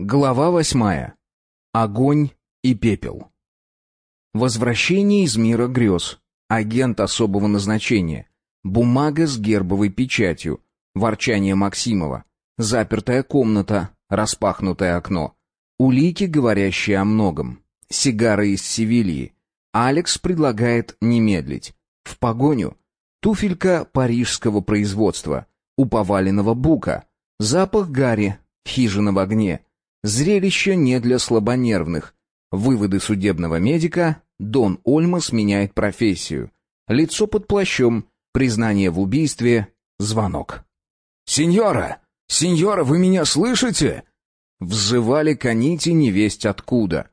Глава восьмая. Огонь и пепел. Возвращение из мира грез. Агент особого назначения. Бумага с гербовой печатью. Ворчание Максимова. Запертая комната. Распахнутое окно. Улики, говорящие о многом. Сигары из Севильи. Алекс предлагает не медлить. В погоню. Туфелька парижского производства. У поваленного бука. Запах гари. Хижина в огне. Зрелище не для слабонервных. Выводы судебного медика. Дон Ольмас меняет профессию. Лицо под плащом. Признание в убийстве. Звонок. «Сеньора! Сеньора, вы меня слышите?» Взывали каните невесть откуда.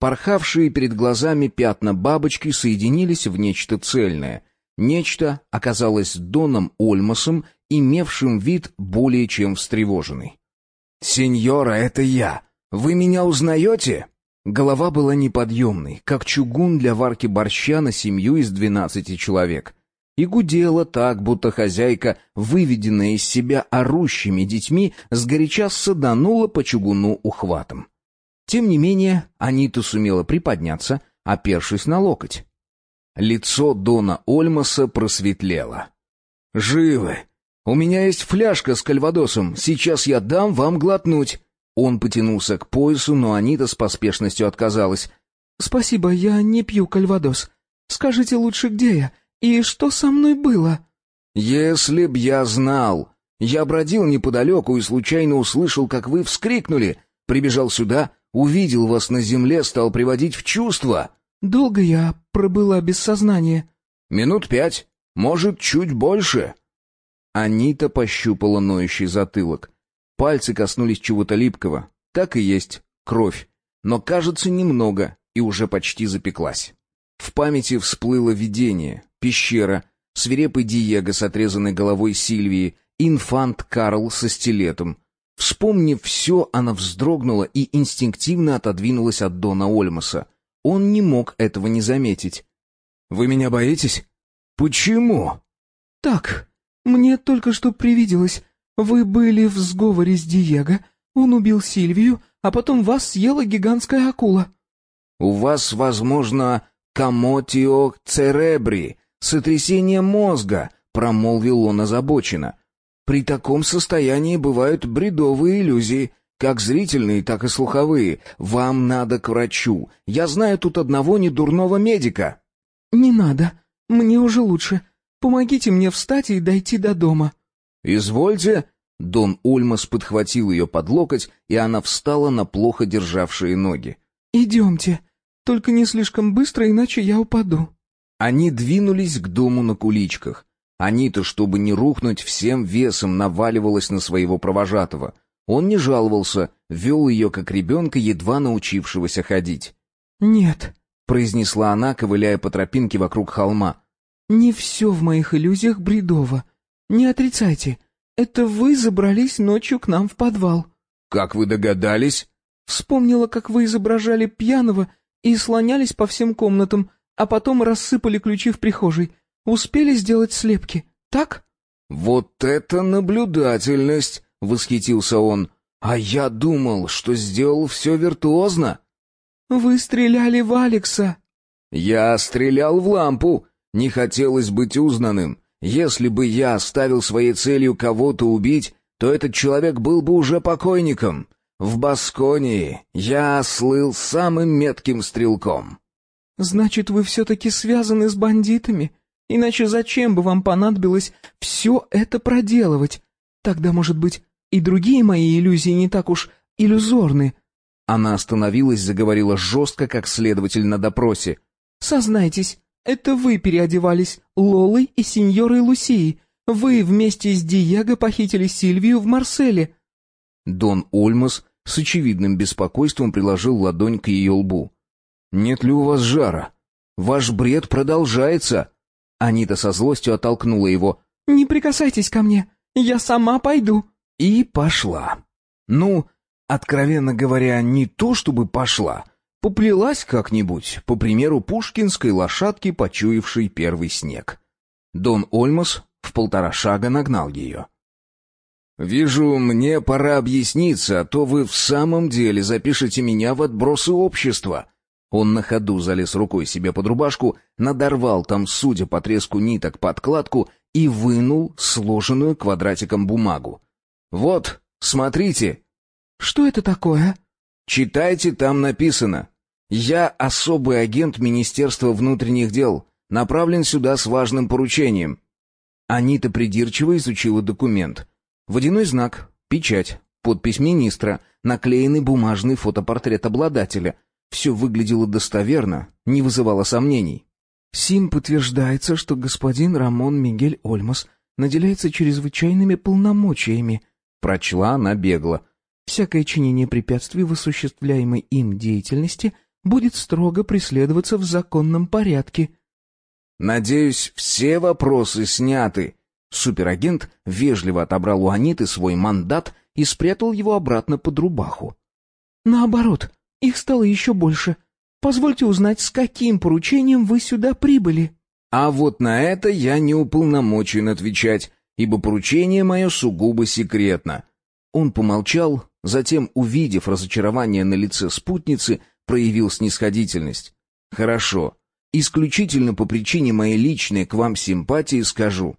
Порхавшие перед глазами пятна бабочки соединились в нечто цельное. Нечто оказалось Доном Ольмасом, имевшим вид более чем встревоженный. «Сеньора, это я. Вы меня узнаете?» Голова была неподъемной, как чугун для варки борща на семью из двенадцати человек. И гудела так, будто хозяйка, выведенная из себя орущими детьми, сгоряча саданула по чугуну ухватом. Тем не менее, Анита сумела приподняться, опершись на локоть. Лицо Дона Ольмаса просветлело. «Живы! У меня есть фляжка с кальвадосом, сейчас я дам вам глотнуть». Он потянулся к поясу, но Анита с поспешностью отказалась. «Спасибо, я не пью кальвадос. Скажите лучше, где я и что со мной было?» «Если б я знал! Я бродил неподалеку и случайно услышал, как вы вскрикнули. Прибежал сюда, увидел вас на земле, стал приводить в чувство». «Долго я пробыла без сознания?» «Минут пять, может, чуть больше». Анита пощупала ноющий затылок. Пальцы коснулись чего-то липкого. Так и есть, кровь. Но, кажется, немного, и уже почти запеклась. В памяти всплыло видение, пещера, свирепый Диего с отрезанной головой Сильвии, инфант Карл со стилетом. Вспомнив все, она вздрогнула и инстинктивно отодвинулась от Дона Ольмаса. Он не мог этого не заметить. «Вы меня боитесь? Почему?» «Так, мне только что привиделось. Вы были в сговоре с Диего, он убил Сильвию, а потом вас съела гигантская акула». «У вас, возможно, комотио церебри, сотрясение мозга», — промолвил он озабоченно. «При таком состоянии бывают бредовые иллюзии, как зрительные, так и слуховые. Вам надо к врачу. Я знаю тут одного недурного медика». «Не надо. Мне уже лучше. Помогите мне встать и дойти до дома». «Извольте». Дон Ульмас подхватил ее под локоть, и она встала на плохо державшие ноги. «Идемте. Только не слишком быстро, иначе я упаду». Они двинулись к дому на куличках. Анита, чтобы не рухнуть, всем весом наваливалась на своего провожатого. Он не жаловался, вел ее как ребенка, едва научившегося ходить. «Нет», — произнесла она, ковыляя по тропинке вокруг холма. «Не все в моих иллюзиях бредово. Не отрицайте. Это вы забрались ночью к нам в подвал». «Как вы догадались?» «Вспомнила, как вы изображали пьяного и слонялись по всем комнатам, а потом рассыпали ключи в прихожей. Успели сделать слепки, так?» «Вот это наблюдательность!» — восхитился он. «А я думал, что сделал все виртуозно». «Вы стреляли в Алекса». «Я стрелял в лампу. Не хотелось быть узнанным. Если бы я ставил своей целью кого-то убить, то этот человек был бы уже покойником. В Басконии я слыл самым метким стрелком». «Значит, вы все-таки связаны с бандитами? Иначе зачем бы вам понадобилось все это проделывать? Тогда, может быть, и другие мои иллюзии не так уж иллюзорны». Она остановилась, заговорила жестко, как следователь на допросе. «Сознайтесь, это вы переодевались Лолой и сеньорой Лусией. Вы вместе с Диего похитили Сильвию в Марселе». Дон Ольмас с очевидным беспокойством приложил ладонь к ее лбу. «Нет ли у вас жара? Ваш бред продолжается!» Анита со злостью оттолкнула его. «Не прикасайтесь ко мне, я сама пойду». И пошла. Ну, откровенно говоря, не то чтобы пошла. Поплелась как-нибудь, по примеру пушкинской лошадки, почуявшей первый снег. Дон Ольмас в полтора шага нагнал ее. «Вижу, мне пора объясниться, а то вы в самом деле запишете меня в отбросы общества». Он на ходу залез рукой себе под рубашку, надорвал там, судя по треску ниток, подкладку и вынул сложенную квадратиком бумагу. «Вот, смотрите». «Что это такое?» «Читайте, там написано. Я особый агент Министерства внутренних дел, направлен сюда с важным поручением». Анита придирчиво изучила документ. Водяной знак, печать, подпись министра, наклеенный бумажный фотопортрет обладателя — все выглядело достоверно, не вызывало сомнений. «Сим подтверждается, что господин Рамон Мигель Ольмас наделяется чрезвычайными полномочиями», — прочла она бегло. «Всякое чинение препятствий в осуществляемой им деятельности будет строго преследоваться в законном порядке». «Надеюсь, все вопросы сняты». Суперагент вежливо отобрал у Аниты свой мандат и спрятал его обратно под рубаху. «Наоборот, их стало еще больше. Позвольте узнать, с каким поручением вы сюда прибыли?» «А вот на это я не уполномочен отвечать, ибо поручение мое сугубо секретно». Он помолчал, затем, увидев разочарование на лице спутницы, проявил снисходительность. «Хорошо. Исключительно по причине моей личной к вам симпатии скажу.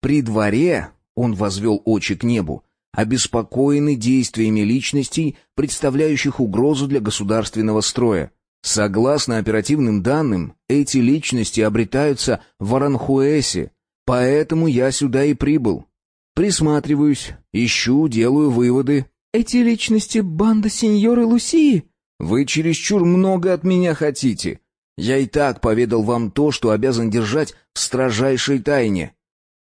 При дворе...» — он возвел очи к небу обеспокоены действиями личностей, представляющих угрозу для государственного строя. Согласно оперативным данным, эти личности обретаются в Аранхуэсе, поэтому я сюда и прибыл. Присматриваюсь, ищу, делаю выводы. Эти личности — банда сеньоры Лусии? Вы чересчур много от меня хотите. Я и так поведал вам то, что обязан держать в строжайшей тайне.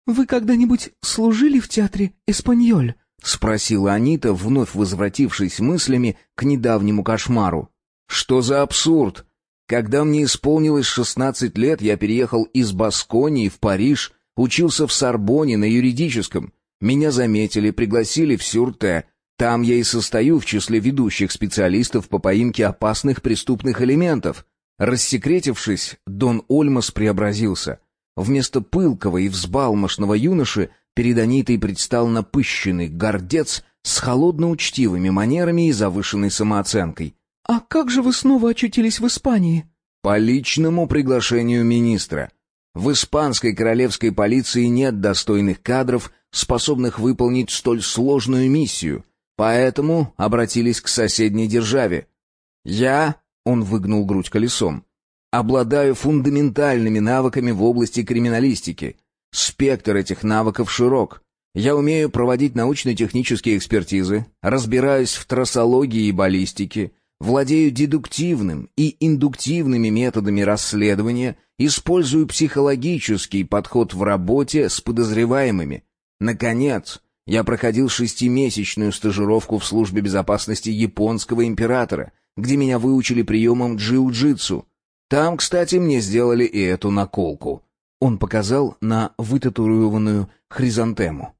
Вы когда-нибудь служили в театре «Эспаньоль»? — спросила Анита, вновь возвратившись мыслями к недавнему кошмару. «Что за абсурд? Когда мне исполнилось шестнадцать лет, я переехал из Басконии в Париж, учился в Сорбоне на юридическом. Меня заметили, пригласили в Сюрте. Там я и состою в числе ведущих специалистов по поимке опасных преступных элементов». Рассекретившись, Дон Ольмас преобразился. Вместо пылкого и взбалмошного юноши Перед Анитой предстал напыщенный гордец с холодно-учтивыми манерами и завышенной самооценкой. «А как же вы снова очутились в Испании?» «По личному приглашению министра. В испанской королевской полиции нет достойных кадров, способных выполнить столь сложную миссию, поэтому обратились к соседней державе. Я, — он выгнул грудь колесом, — обладаю фундаментальными навыками в области криминалистики — Спектр этих навыков широк. Я умею проводить научно-технические экспертизы, разбираюсь в трассологии и баллистике, владею дедуктивным и индуктивными методами расследования, использую психологический подход в работе с подозреваемыми. Наконец, я проходил шестимесячную стажировку в службе безопасности японского императора, где меня выучили приемам джиу-джитсу. Там, кстати, мне сделали и эту наколку. Он показал на вытатуированную хризантему.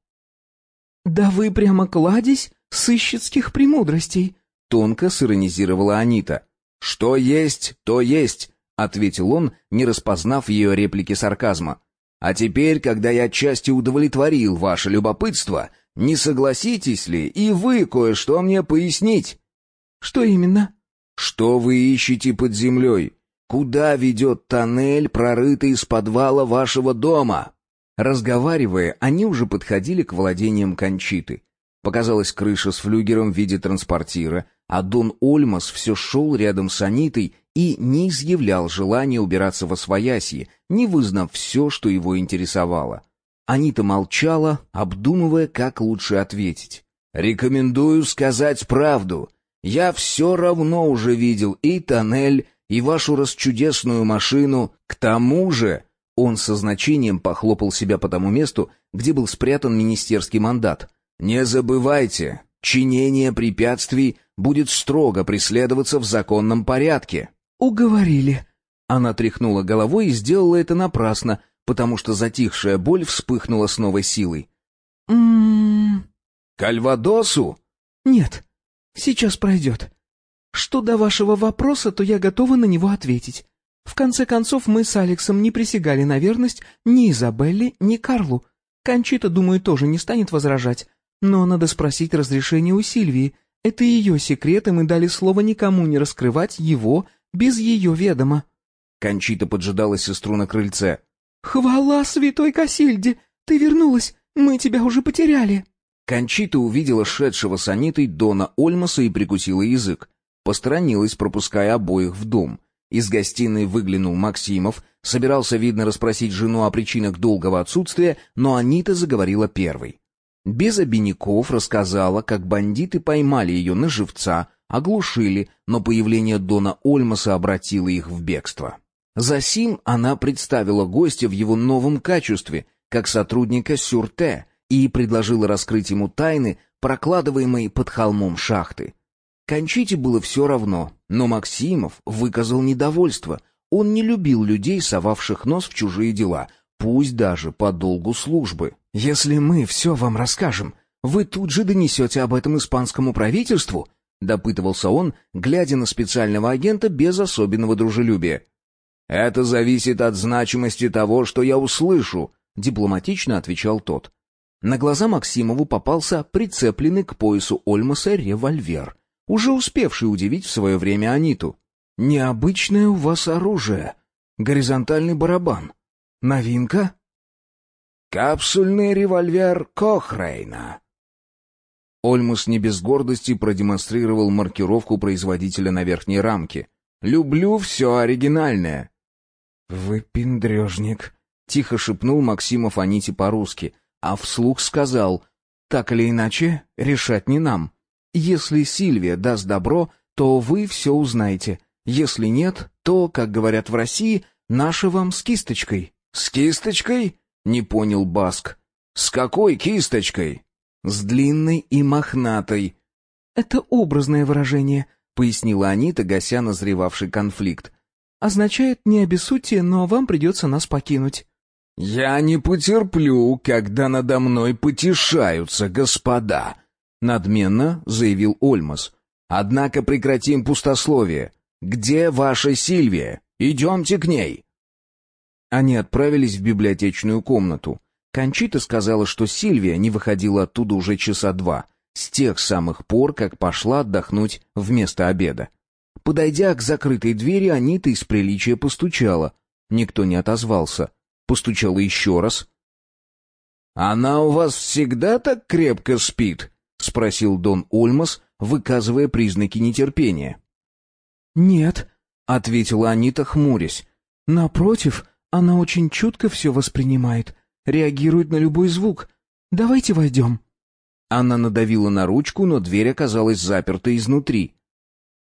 «Да вы прямо кладезь сыщицких премудростей!» — тонко сиронизировала Анита. «Что есть, то есть!» — ответил он, не распознав ее реплики сарказма. «А теперь, когда я отчасти удовлетворил ваше любопытство, не согласитесь ли и вы кое-что мне пояснить?» «Что именно?» «Что вы ищете под землей? Куда ведет тоннель, прорытый из подвала вашего дома?» Разговаривая, они уже подходили к владениям Кончиты. Показалась крыша с флюгером в виде транспортира, а Дон Ольмас все шел рядом с Анитой и не изъявлял желания убираться во своясье, не вызнав все, что его интересовало. Анита молчала, обдумывая, как лучше ответить. «Рекомендую сказать правду. Я все равно уже видел и тоннель, и вашу расчудесную машину. К тому же...» Он со значением похлопал себя по тому месту, где был спрятан министерский мандат. «Не забывайте, чинение препятствий будет строго преследоваться в законном порядке». «Уговорили». Она тряхнула головой и сделала это напрасно, потому что затихшая боль вспыхнула с новой силой. «М-м-м...» «Кальвадосу?» «Нет, сейчас пройдет. Что до вашего вопроса, то я готова на него ответить. В конце концов, мы с Алексом не присягали на верность ни Изабелле, ни Карлу. Кончита, думаю, тоже не станет возражать. Но надо спросить разрешение у Сильвии. Это ее секрет, и мы дали слово никому не раскрывать его без ее ведома». Кончита поджидала сестру на крыльце. «Хвала святой Касильде! Ты вернулась! Мы тебя уже потеряли!» Кончита увидела шедшего с Анитой Дона Ольмаса и прикусила язык. Посторонилась, пропуская обоих в дом. Из гостиной выглянул Максимов, собирался, видно, расспросить жену о причинах долгого отсутствия, но Анита заговорила первой. Без обиняков рассказала, как бандиты поймали ее на живца, оглушили, но появление Дона Ольмаса обратило их в бегство. Засим она представила гостя в его новом качестве, как сотрудника Сюрте, и предложила раскрыть ему тайны, прокладываемые под холмом шахты. Кончите было все равно, но Максимов выказал недовольство. Он не любил людей, совавших нос в чужие дела, пусть даже по долгу службы. «Если мы все вам расскажем, вы тут же донесете об этом испанскому правительству?» — допытывался он, глядя на специального агента без особенного дружелюбия. «Это зависит от значимости того, что я услышу», — дипломатично отвечал тот. На глаза Максимову попался прицепленный к поясу Ольмаса револьвер, уже успевший удивить в свое время Аниту. «Необычное у вас оружие. Горизонтальный барабан. Новинка?» «Капсульный револьвер Кохрейна». Ольмас не без гордости продемонстрировал маркировку производителя на верхней рамке. «Люблю все оригинальное». «Вы пендрежник», — тихо шепнул Максимов Аните по-русски, а вслух сказал, «Так или иначе, решать не нам. Если Сильвия даст добро, то вы все узнаете. Если нет, то, как говорят в России, наша вам с кисточкой». «С кисточкой?» — не понял Баск. «С какой кисточкой?» «С длинной и мохнатой». «Это образное выражение», — пояснила Анита, гася назревавший конфликт. Означает не обессудьте, но вам придется нас покинуть». «Я не потерплю, когда надо мной потешаются, господа», — надменно заявил Ольмас. «Однако прекратим пустословие. Где ваша Сильвия? Идемте к ней». Они отправились в библиотечную комнату. Кончита сказала, что Сильвия не выходила оттуда уже часа два, с тех самых пор, как пошла отдохнуть вместо обеда. Подойдя к закрытой двери, Анита из приличия постучала. Никто не отозвался. Постучала еще раз. «Она у вас всегда так крепко спит?» — спросил Дон Ульмас, выказывая признаки нетерпения. «Нет», — ответила Анита, хмурясь. «Напротив, она очень чутко все воспринимает, реагирует на любой звук. Давайте войдем». Она надавила на ручку, но дверь оказалась заперта изнутри.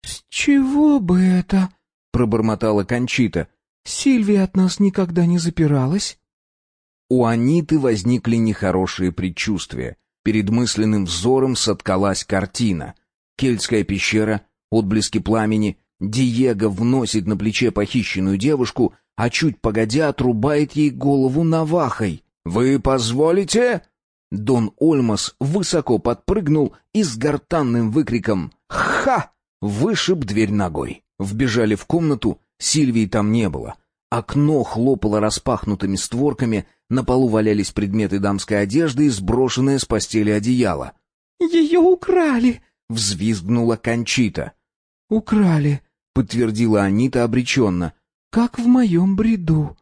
«С чего бы это?» — пробормотала Кончита. «Сильвия от нас никогда не запиралась». У Аниты возникли нехорошие предчувствия. Перед мысленным взором соткалась картина. Кельтская пещера, отблески пламени, Диего вносит на плече похищенную девушку, а чуть погодя отрубает ей голову навахой. «Вы позволите?» Дон Ольмас высоко подпрыгнул и с гортанным выкриком «Ха!» Вышиб дверь ногой. Вбежали в комнату, Сильвии там не было. Окно хлопало распахнутыми створками, на полу валялись предметы дамской одежды и сброшенное с постели одеяло. «Ее украли!» — взвизгнула Кончита. «Украли», — подтвердила Анита обреченно. «Как в моем бреду».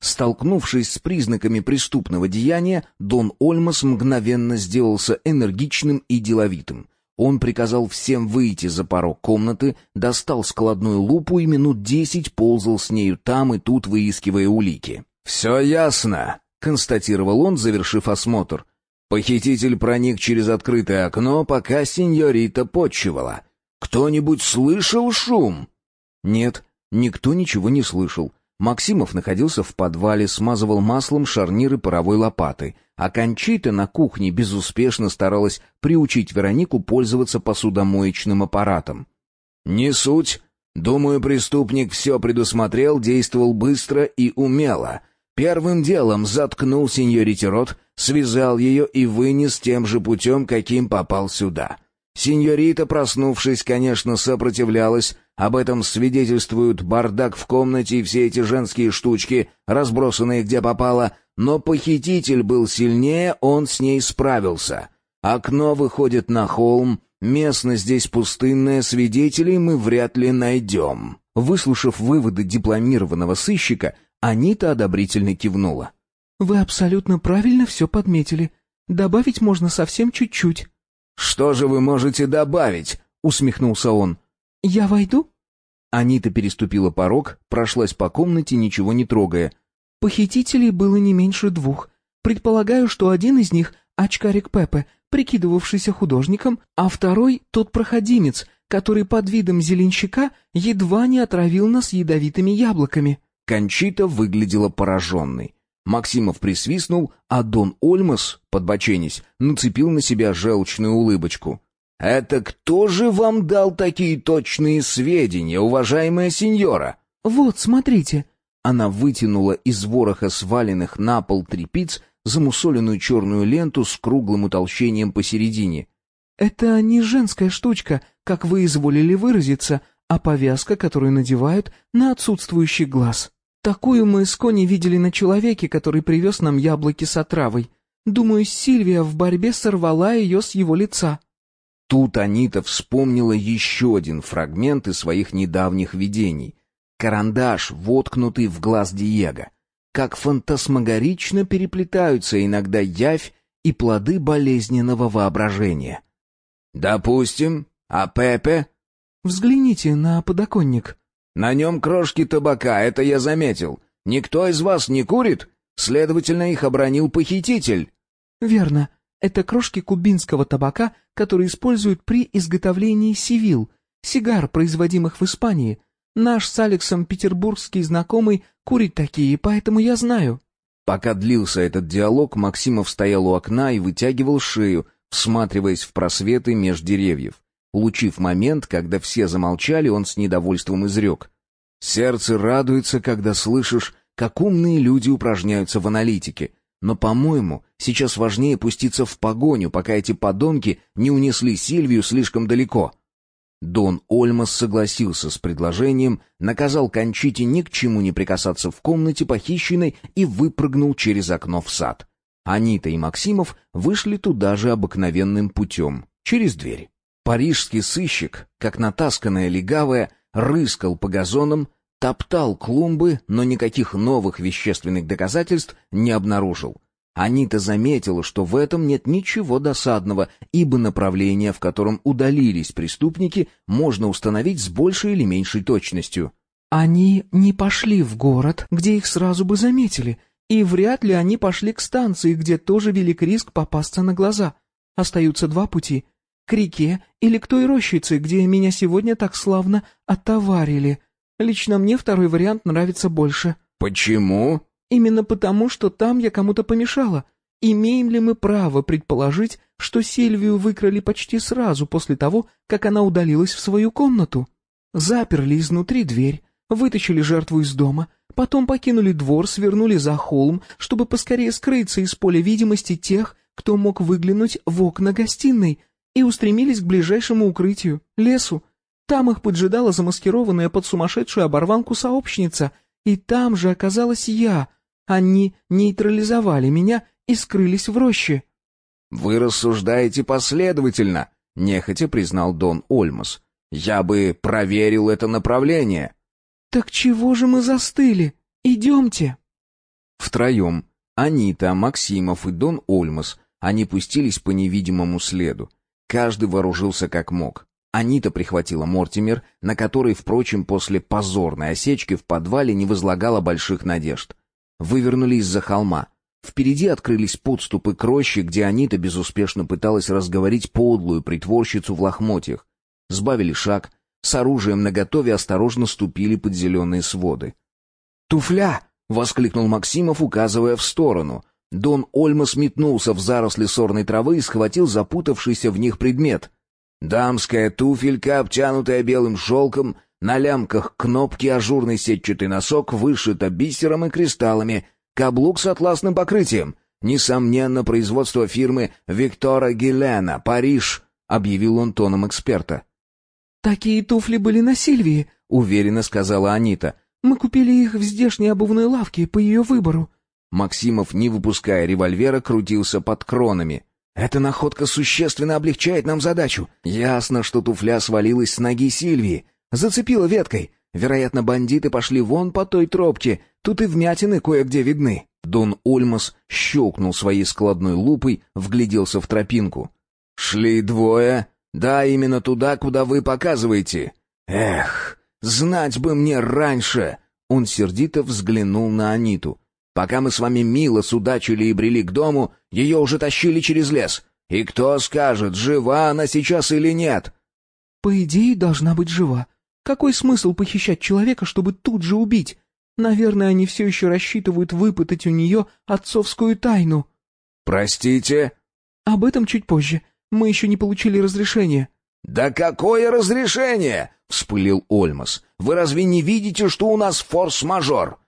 Столкнувшись с признаками преступного деяния, Дон Ольмас мгновенно сделался энергичным и деловитым. Он приказал всем выйти за порог комнаты, достал складную лупу и минут десять ползал с нею там и тут, выискивая улики. «Все ясно», — констатировал он, завершив осмотр. Похититель проник через открытое окно, пока сеньорита почивала. «Кто-нибудь слышал шум?» «Нет, никто ничего не слышал. Максимов находился в подвале, смазывал маслом шарниры паровой лопаты, а Кончита на кухне безуспешно старалась приучить Веронику пользоваться посудомоечным аппаратом. «Не суть. Думаю, преступник все предусмотрел, действовал быстро и умело. Первым делом заткнул сеньорите рот, связал ее и вынес тем же путем, каким попал сюда. Сеньорита, проснувшись, конечно, сопротивлялась, об этом свидетельствуют бардак в комнате и все эти женские штучки, разбросанные где попало, но похититель был сильнее, он с ней справился. Окно выходит на холм, местность здесь пустынная, свидетелей мы вряд ли найдем». Выслушав выводы дипломированного сыщика, Анита одобрительно кивнула. «Вы абсолютно правильно все подметили. Добавить можно совсем чуть-чуть». «Что же вы можете добавить?» — усмехнулся он. «Я войду?» Анита переступила порог, прошлась по комнате, ничего не трогая. «Похитителей было не меньше двух. Предполагаю, что один из них — очкарик Пепе, прикидывавшийся художником, а второй — тот проходимец, который под видом зеленщика едва не отравил нас ядовитыми яблоками». Кончита выглядела пораженной. Максимов присвистнул, а Дон Ольмас, подбоченясь, нацепил на себя желчную улыбочку. «Это кто же вам дал такие точные сведения, уважаемая сеньора?» «Вот, смотрите». Она вытянула из вороха сваленных на пол трепиц замусоленную черную ленту с круглым утолщением посередине. «Это не женская штучка, как вы изволили выразиться, а повязка, которую надевают на отсутствующий глаз». Такую мы с Кони видели на человеке, который привез нам яблоки с отравой. Думаю, Сильвия в борьбе сорвала ее с его лица». Тут Анита вспомнила еще один фрагмент из своих недавних видений. Карандаш, воткнутый в глаз Диего. Как фантасмагорично переплетаются иногда явь и плоды болезненного воображения. «Допустим. А Пепе?» «Взгляните на подоконник», на нем крошки табака, это я заметил. Никто из вас не курит? Следовательно, их обронил похититель». «Верно. Это крошки кубинского табака, которые используют при изготовлении сивил, сигар, производимых в Испании. Наш с Алексом петербургский знакомый курит такие, поэтому я знаю». Пока длился этот диалог, Максимов стоял у окна и вытягивал шею, всматриваясь в просветы меж деревьев. Улучив момент, когда все замолчали, он с недовольством изрек. «Сердце радуется, когда слышишь, как умные люди упражняются в аналитике. Но, по-моему, сейчас важнее пуститься в погоню, пока эти подонки не унесли Сильвию слишком далеко». Дон Ольмас согласился с предложением, наказал Кончите ни к чему не прикасаться в комнате похищенной и выпрыгнул через окно в сад. Анита и Максимов вышли туда же обыкновенным путем, через дверь. Парижский сыщик, как натасканная легавая, рыскал по газонам, топтал клумбы, но никаких новых вещественных доказательств не обнаружил. Анита заметила, что в этом нет ничего досадного, ибо направление, в котором удалились преступники, можно установить с большей или меньшей точностью. «Они не пошли в город, где их сразу бы заметили, и вряд ли они пошли к станции, где тоже велик риск попасться на глаза. Остаются два пути к реке или к той рощице, где меня сегодня так славно отоварили. Лично мне второй вариант нравится больше». «Почему?» «Именно потому, что там я кому-то помешала. Имеем ли мы право предположить, что Сильвию выкрали почти сразу после того, как она удалилась в свою комнату? Заперли изнутри дверь, вытащили жертву из дома, потом покинули двор, свернули за холм, чтобы поскорее скрыться из поля видимости тех, кто мог выглянуть в окна гостиной, и устремились к ближайшему укрытию, лесу. Там их поджидала замаскированная под сумасшедшую оборванку сообщница, и там же оказалась я. Они нейтрализовали меня и скрылись в роще. «Вы рассуждаете последовательно», — нехотя признал Дон Ольмас. «Я бы проверил это направление». «Так чего же мы застыли? Идемте». Втроем, Анита, Максимов и Дон Ольмас, они пустились по невидимому следу. Каждый вооружился как мог. Анита прихватила Мортимер, на который, впрочем, после позорной осечки в подвале не возлагала больших надежд. Вывернули из-за холма. Впереди открылись подступы к роще, где Анита безуспешно пыталась разговорить подлую притворщицу в лохмотьях. Сбавили шаг, с оружием наготове осторожно ступили под зеленые своды. «Туфля!» — воскликнул Максимов, указывая в сторону. Дон Ольмас метнулся в заросли сорной травы и схватил запутавшийся в них предмет. Дамская туфелька, обтянутая белым шелком, на лямках кнопки ажурный сетчатый носок, вышита бисером и кристаллами, каблук с атласным покрытием. Несомненно, производство фирмы Виктора Гелена, Париж, объявил он тоном эксперта. «Такие туфли были на Сильвии», — уверенно сказала Анита. «Мы купили их в здешней обувной лавке по ее выбору». Максимов, не выпуская револьвера, крутился под кронами. Эта находка существенно облегчает нам задачу. Ясно, что туфля свалилась с ноги Сильвии. Зацепила веткой. Вероятно, бандиты пошли вон по той тропке. Тут и вмятины кое-где видны. Дон Ульмас щелкнул своей складной лупой, вгляделся в тропинку. «Шли двое. Да, именно туда, куда вы показываете. Эх, знать бы мне раньше!» Он сердито взглянул на Аниту. «Пока мы с вами мило судачили и брели к дому, ее уже тащили через лес. И кто скажет, жива она сейчас или нет?» «По идее, должна быть жива. Какой смысл похищать человека, чтобы тут же убить? Наверное, они все еще рассчитывают выпытать у нее отцовскую тайну». «Простите?» «Об этом чуть позже. Мы еще не получили разрешения». «Да какое разрешение?» — вспылил Ольмас. «Вы разве не видите, что у нас форс-мажор?»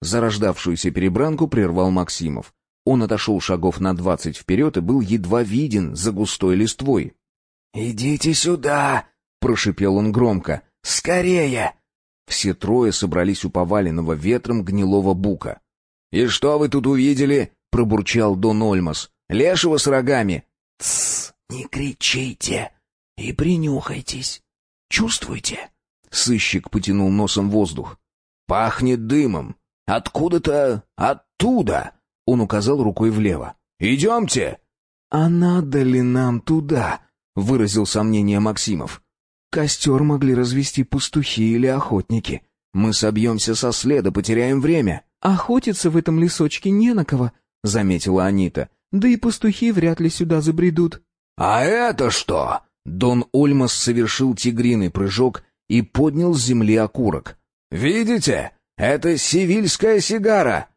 Зарождавшуюся перебранку прервал Максимов. Он отошел шагов на двадцать вперед и был едва виден за густой листвой. «Идите сюда!» — прошипел он громко. «Скорее!» Все трое собрались у поваленного ветром гнилого бука. «И что вы тут увидели?» — пробурчал Дон Ольмас. «Лешего с рогами!» «Тссс, не кричите и принюхайтесь. Чувствуете?» Сыщик потянул носом воздух. «Пахнет дымом. Откуда-то оттуда!» Он указал рукой влево. «Идемте!» «А надо ли нам туда?» — выразил сомнение Максимов. Костер могли развести пастухи или охотники. Мы собьемся со следа, потеряем время. Охотиться в этом лесочке не на кого, заметила Анита. Да и пастухи вряд ли сюда забредут. А это что? Дон Ольмас совершил тигриный прыжок и поднял с земли окурок. Видите? Это сивильская сигара.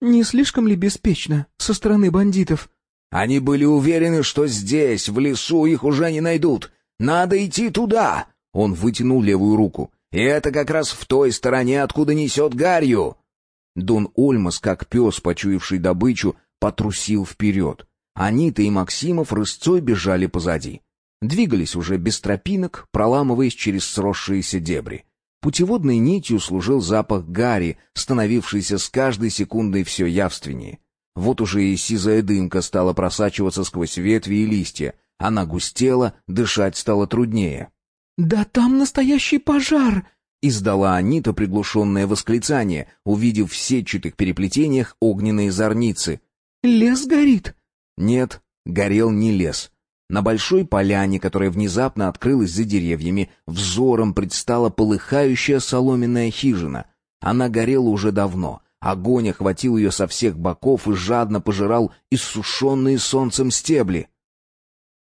Не слишком ли беспечно со стороны бандитов? Они были уверены, что здесь, в лесу, их уже не найдут. Надо идти туда!» Он вытянул левую руку. «И это как раз в той стороне, откуда несет гарью!» Дон Ольмас, как пес, почуявший добычу, потрусил вперед. Анита и Максимов рысцой бежали позади. Двигались уже без тропинок, проламываясь через сросшиеся дебри. Путеводной нитью служил запах гари, становившийся с каждой секундой все явственнее. Вот уже и сизая дымка стала просачиваться сквозь ветви и листья, она густела, дышать стало труднее. «Да там настоящий пожар!» — издала Анита приглушенное восклицание, увидев в сетчатых переплетениях огненные зорницы. «Лес горит!» Нет, горел не лес. На большой поляне, которая внезапно открылась за деревьями, взором предстала полыхающая соломенная хижина. Она горела уже давно. Огонь охватил ее со всех боков и жадно пожирал иссушенные солнцем стебли.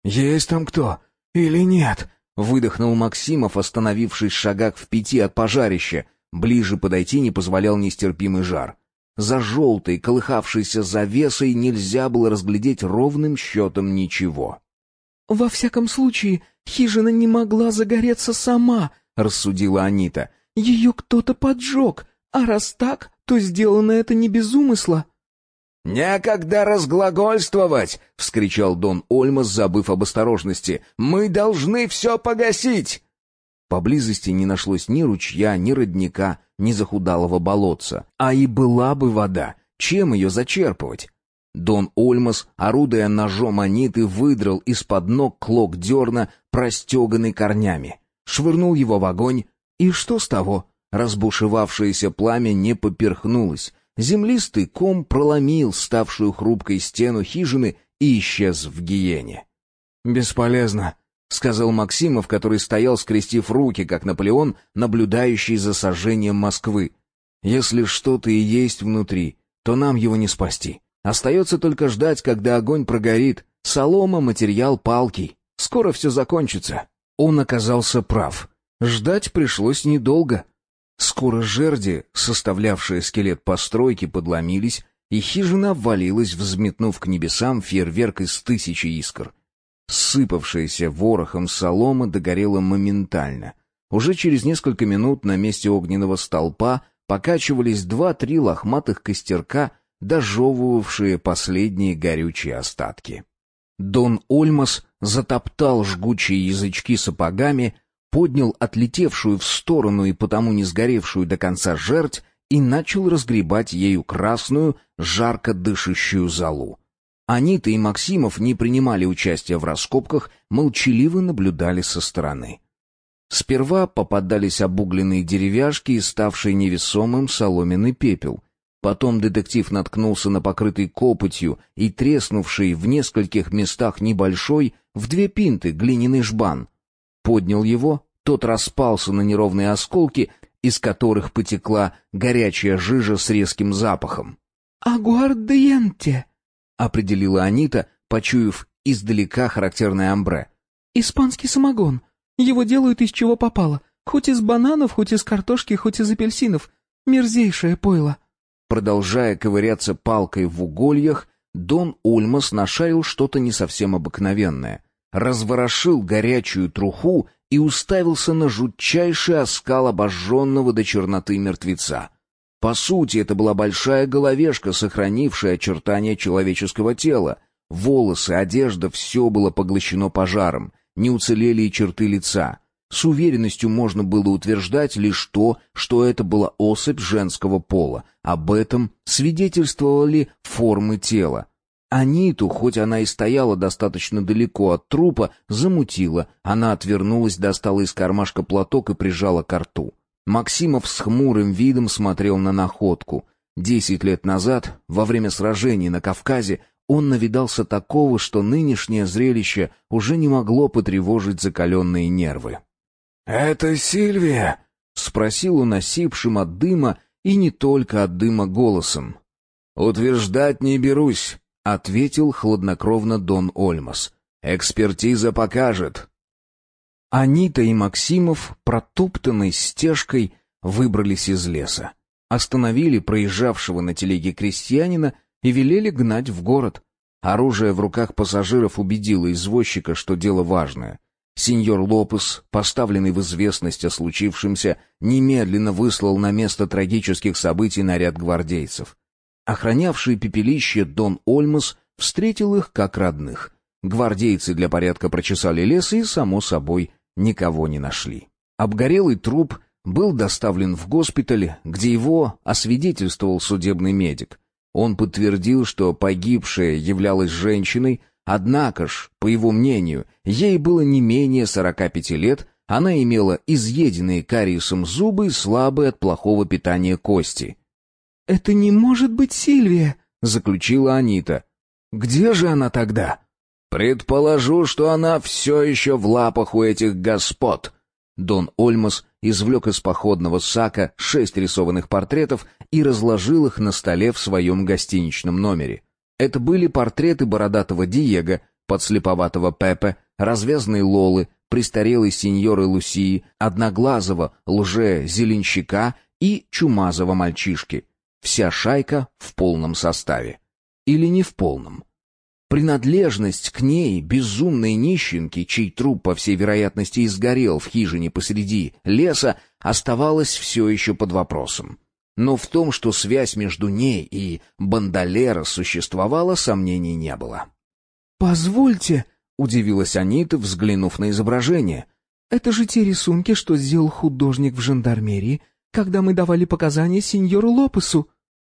«Есть там кто? Или нет?» — выдохнул Максимов, остановившись в шагах в пяти от пожарища. Ближе подойти не позволял нестерпимый жар. За желтой, колыхавшейся завесой нельзя было разглядеть ровным счетом ничего. «Во всяком случае, хижина не могла загореться сама», — рассудила Анита. «Ее кто-то поджег, а раз так, то сделано это не без умысла». «Некогда разглагольствовать!» — вскричал Дон Ольмас, забыв об осторожности. «Мы должны все погасить!» Поблизости не нашлось ни ручья, ни родника, ни захудалого болотца. А и была бы вода, чем ее зачерпывать? Дон Ольмас, орудуя ножом аниты, выдрал из-под ног клок дерна, простеганный корнями. Швырнул его в огонь, и что с того? Разбушевавшееся пламя не поперхнулось, Землистый ком проломил ставшую хрупкой стену хижины и исчез в гиене. «Бесполезно», — сказал Максимов, который стоял, скрестив руки, как Наполеон, наблюдающий за сожжением Москвы. «Если что-то и есть внутри, то нам его не спасти. Остается только ждать, когда огонь прогорит. Солома — материал палки. Скоро все закончится». Он оказался прав. Ждать пришлось недолго. Скоро жерди, составлявшие скелет постройки, подломились, и хижина обвалилась, взметнув к небесам фейерверк из тысячи искр. Сыпавшаяся ворохом солома догорела моментально. Уже через несколько минут на месте огненного столпа покачивались два-три лохматых костерка, дожевывавшие последние горючие остатки. Дон Ольмас затоптал жгучие язычки сапогами, поднял отлетевшую в сторону и потому не сгоревшую до конца жерть и начал разгребать ею красную, жарко дышащую золу. Анита и Максимов не принимали участия в раскопках, молчаливо наблюдали со стороны. Сперва попадались обугленные деревяшки и ставший невесомым соломенный пепел. Потом детектив наткнулся на покрытый копотью и треснувший в нескольких местах небольшой, в две пинты, глиняный жбан. Поднял его, тот распался на неровные осколки, из которых потекла горячая жижа с резким запахом. «Агуардиенте», — определила Анита, почуяв издалека характерное амбре. «Испанский самогон. Его делают из чего попало. Хоть из бананов, хоть из картошки, хоть из апельсинов. Мерзейшее пойло». Продолжая ковыряться палкой в угольях, Дон Ульмас нашарил что-то не совсем обыкновенное. Разворошил горячую труху и уставился на жутчайший оскал обожженного до черноты мертвеца. По сути, это была большая головешка, сохранившая очертания человеческого тела. Волосы, одежда — все было поглощено пожаром. Не уцелели и черты лица. С уверенностью можно было утверждать лишь то, что это была особь женского пола. Об этом свидетельствовали формы тела. Аниту, хоть она и стояла достаточно далеко от трупа, замутила. Она отвернулась, достала из кармашка платок и прижала к рту. Максимов с хмурым видом смотрел на находку. Десять лет назад, во время сражений на Кавказе, он навидался такого, что нынешнее зрелище уже не могло потревожить закаленные нервы. «Это Сильвия?» — спросил он осипшим от дыма и не только от дыма голосом. «Утверждать не берусь», — ответил хладнокровно Дон Ольмас. «Экспертиза покажет». Анита и Максимов, протоптанной стежкой, выбрались из леса. Остановили проезжавшего на телеге крестьянина и велели гнать в город. Оружие в руках пассажиров убедило извозчика, что дело важное. Сеньор Лопес, поставленный в известность о случившемся, немедленно выслал на место трагических событий наряд гвардейцев. Охранявший пепелище Дон Ольмас встретил их как родных. Гвардейцы для порядка прочесали лес и, само собой, никого не нашли. Обгорелый труп был доставлен в госпиталь, где его освидетельствовал судебный медик. Он подтвердил, что погибшая являлась женщиной, Однако ж, по его мнению, ей было не менее 45 лет, она имела изъеденные кариесом зубы и слабые от плохого питания кости. «Это не может быть Сильвия», — заключила Анита. «Где же она тогда?» «Предположу, что она все еще в лапах у этих господ». Дон Ольмас извлек из походного сака шесть рисованных портретов и разложил их на столе в своем гостиничном номере. Это были портреты бородатого Диего, подслеповатого Пепе, развязной Лолы, престарелой сеньоры Лусии, одноглазого лже-зеленщика и чумазого мальчишки. Вся шайка в полном составе. Или не в полном. Принадлежность к ней безумной нищенки, чей труп, по всей вероятности, изгорел в хижине посреди леса, оставалась все еще под вопросом. Но в том, что связь между ней и Бандалера существовала, сомнений не было. «Позвольте», — удивилась Анита, взглянув на изображение. «Это же те рисунки, что сделал художник в жандармерии, когда мы давали показания сеньору Лопесу».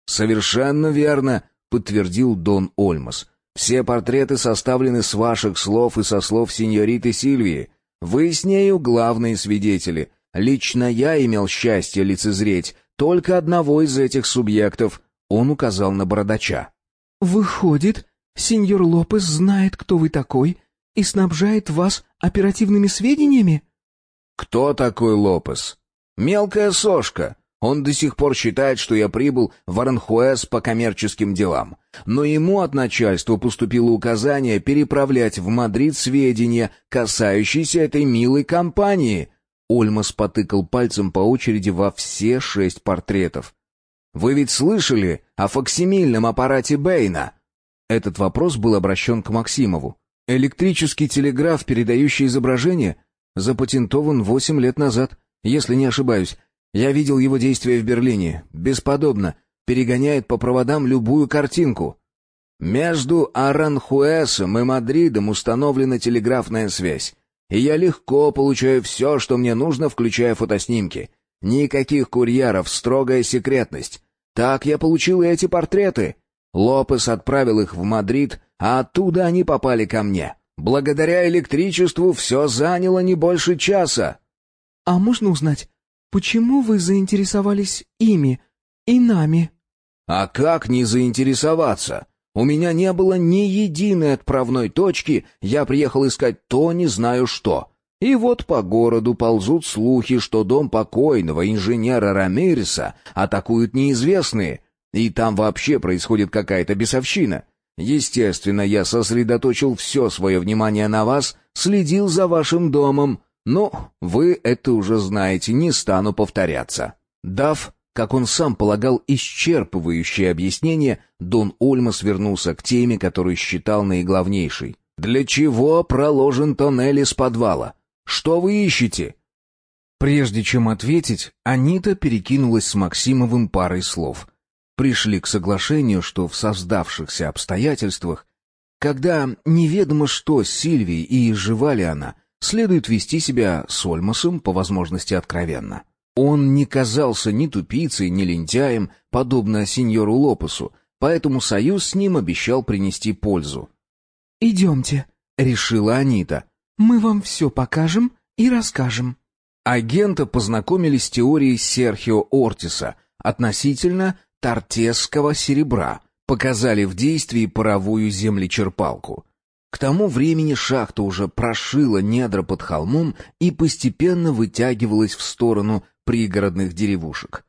«Совершенно верно», — подтвердил Дон Ольмас. «Все портреты составлены с ваших слов и со слов сеньориты Сильвии. Вы с нею главные свидетели. Лично я имел счастье лицезреть только одного из этих субъектов, он указал на бородача. «Выходит, сеньор Лопес знает, кто вы такой, и снабжает вас оперативными сведениями?» «Кто такой Лопес?» «Мелкая сошка. Он до сих пор считает, что я прибыл в Аранхуэс по коммерческим делам. Но ему от начальства поступило указание переправлять в Мадрид сведения, касающиеся этой милой компании. Ольмас потыкал пальцем по очереди во все шесть портретов. «Вы ведь слышали о факсимильном аппарате Бэйна?» Этот вопрос был обращен к Максимову. «Электрический телеграф, передающий изображение, запатентован восемь лет назад, если не ошибаюсь. Я видел его действия в Берлине. Бесподобно. Перегоняет по проводам любую картинку». «Между Аранхуэсом и Мадридом установлена телеграфная связь и я легко получаю все, что мне нужно, включая фотоснимки. Никаких курьеров, строгая секретность. Так я получил и эти портреты. Лопес отправил их в Мадрид, а оттуда они попали ко мне. Благодаря электричеству все заняло не больше часа. А можно узнать, почему вы заинтересовались ими и нами? А как не заинтересоваться? У меня не было ни единой отправной точки, я приехал искать то не знаю что. И вот по городу ползут слухи, что дом покойного инженера Рамиреса атакуют неизвестные, и там вообще происходит какая-то бесовщина. Естественно, я сосредоточил все свое внимание на вас, следил за вашим домом, но вы это уже знаете, не стану повторяться. Дав как он сам полагал, исчерпывающее объяснение, Дон Ольмас вернулся к теме, которую считал наиглавнейшей. «Для чего проложен тоннель из подвала? Что вы ищете?» Прежде чем ответить, Анита перекинулась с Максимовым парой слов. Пришли к соглашению, что в создавшихся обстоятельствах, когда неведомо что с Сильвией и жива ли она, следует вести себя с Ольмасом по возможности откровенно. Он не казался ни тупицей, ни лентяем, подобно сеньору Лопесу, поэтому союз с ним обещал принести пользу. «Идемте», — решила Анита. «Мы вам все покажем и расскажем». Агента познакомили с теорией Серхио Ортиса относительно тартесского серебра, показали в действии паровую землечерпалку. К тому времени шахта уже прошила недра под холмом и постепенно вытягивалась в сторону пригородных деревушек.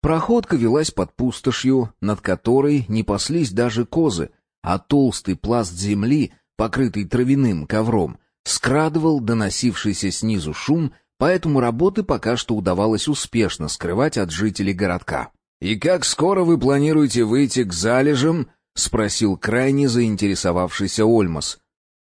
Проходка велась под пустошью, над которой не паслись даже козы, а толстый пласт земли, покрытый травяным ковром, скрадывал доносившийся снизу шум, поэтому работы пока что удавалось успешно скрывать от жителей городка. «И как скоро вы планируете выйти к залежам?» — спросил крайне заинтересовавшийся Ольмас.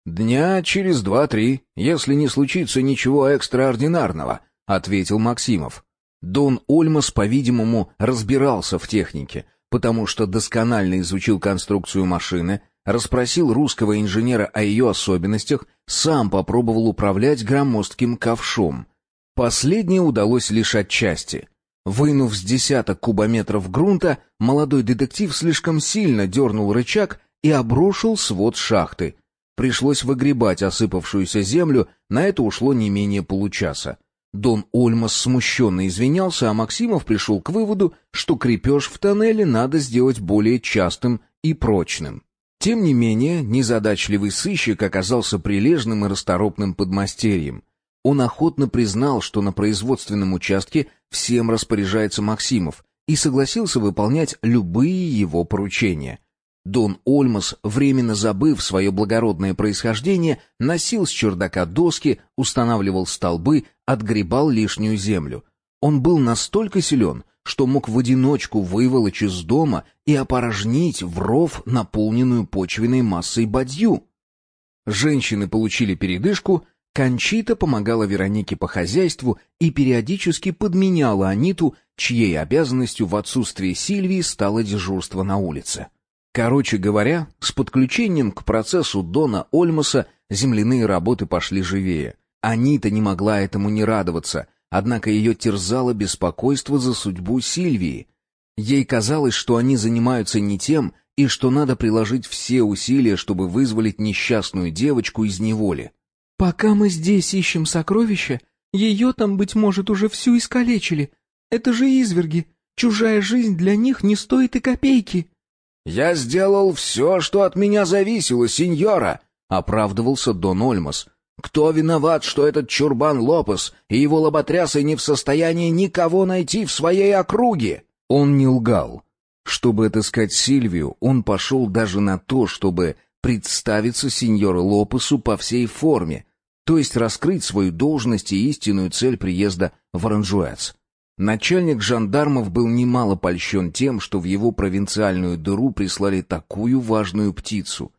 «Дня через два-три, если не случится ничего экстраординарного», — ответил Максимов. Дон Ольмас, по-видимому, разбирался в технике, потому что досконально изучил конструкцию машины, расспросил русского инженера о ее особенностях, сам попробовал управлять громоздким ковшом. Последнее удалось лишь отчасти. Вынув с десяток кубометров грунта, молодой детектив слишком сильно дернул рычаг и обрушил свод шахты. Пришлось выгребать осыпавшуюся землю, на это ушло не менее получаса. Дон Ольмас смущенно извинялся, а Максимов пришел к выводу, что крепеж в тоннеле надо сделать более частым и прочным. Тем не менее, незадачливый сыщик оказался прилежным и расторопным подмастерьем. Он охотно признал, что на производственном участке всем распоряжается Максимов, и согласился выполнять любые его поручения. Дон Ольмас, временно забыв свое благородное происхождение, носил с чердака доски, устанавливал столбы, отгребал лишнюю землю. Он был настолько силен, что мог в одиночку выволочь из дома и опорожнить в ров наполненную почвенной массой бадью. Женщины получили передышку, Кончита помогала Веронике по хозяйству и периодически подменяла Аниту, чьей обязанностью в отсутствие Сильвии стало дежурство на улице. Короче говоря, с подключением к процессу Дона Ольмаса земляные работы пошли живее. Анита не могла этому не радоваться, однако ее терзало беспокойство за судьбу Сильвии. Ей казалось, что они занимаются не тем, и что надо приложить все усилия, чтобы вызволить несчастную девочку из неволи. «Пока мы здесь ищем сокровища, ее там, быть может, уже всю искалечили. Это же изверги. Чужая жизнь для них не стоит и копейки». «Я сделал все, что от меня зависело, сеньора», — оправдывался Дон Ольмас. «Кто виноват, что этот чурбан Лопес и его лоботрясы не в состоянии никого найти в своей округе?» Он не лгал. Чтобы отыскать Сильвию, он пошел даже на то, чтобы представиться сеньору Лопесу по всей форме, то есть раскрыть свою должность и истинную цель приезда в Оранжуэц. Начальник жандармов был немало польщен тем, что в его провинциальную дыру прислали такую важную птицу.